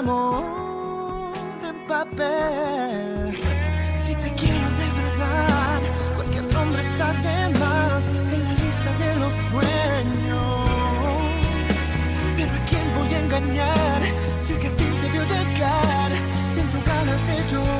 amor en papel. Si te quiero de verdad, cualquier nombre está de más en la lista de los sueños. Pero a quién voy a engañar si que fin te vio llegar, siento ganas de llorar.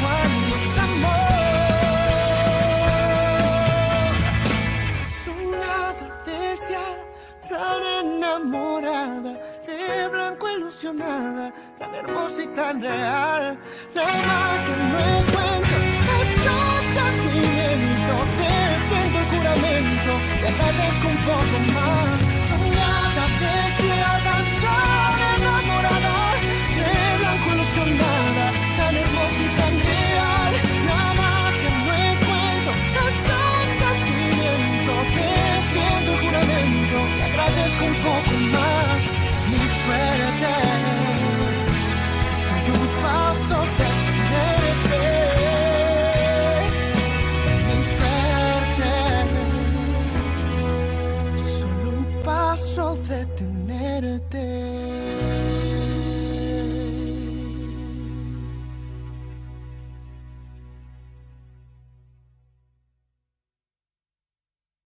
Cuando el amor. Su nata desia tan enamorada de blanco ilusionada tan hermosa y tan real. Nada que no encuentre su sentimiento. Defiendo el curamento y a cada desconforto sol de tenerte.